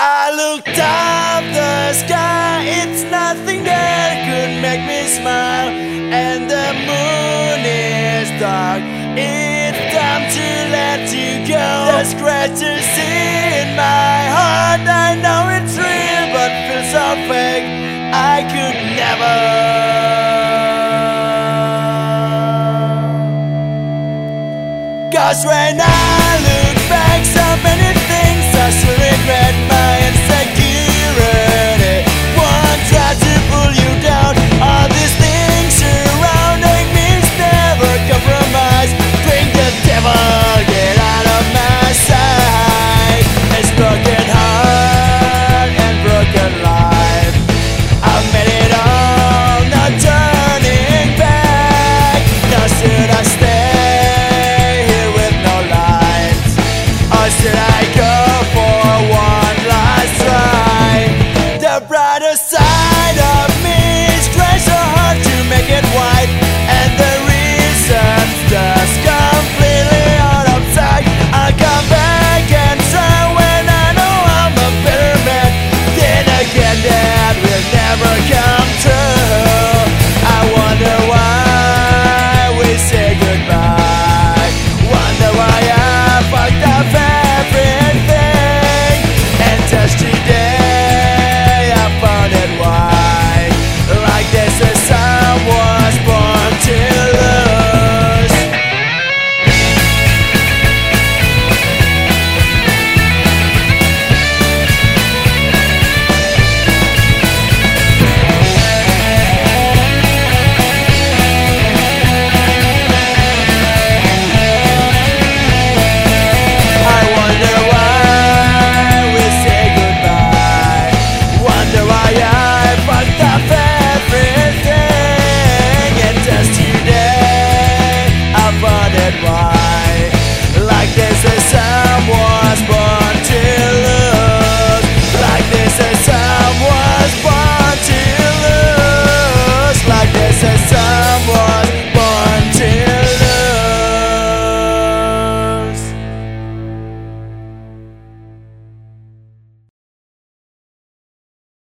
I looked up the sky, it's nothing that could make me smile. And the moon is dark, it's time to let you go. The scratches in my heart, I know it's real, but feels so fake. I could never. Cause right now